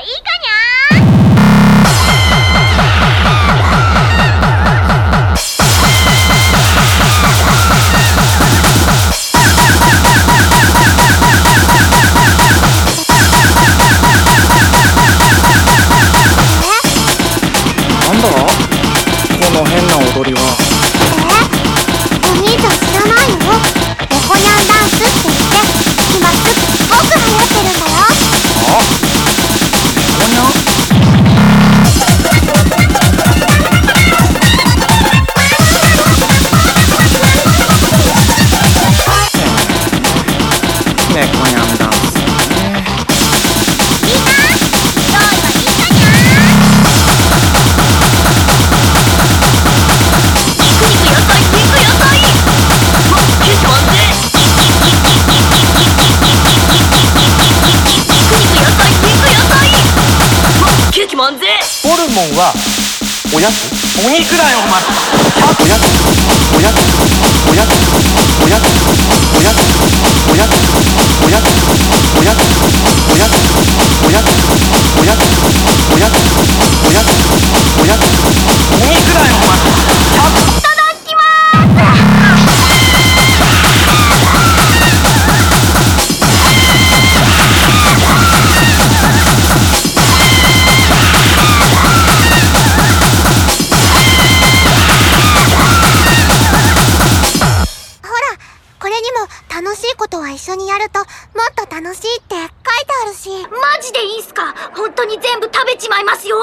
はいいかにゃなんだ？この変な踊りは。ホルモンはおやつ？お肉だよお前。おやつ？とは一緒にやるともっと楽しいって書いてあるし。マジでいいんすか？本当に全部食べちまいますよ。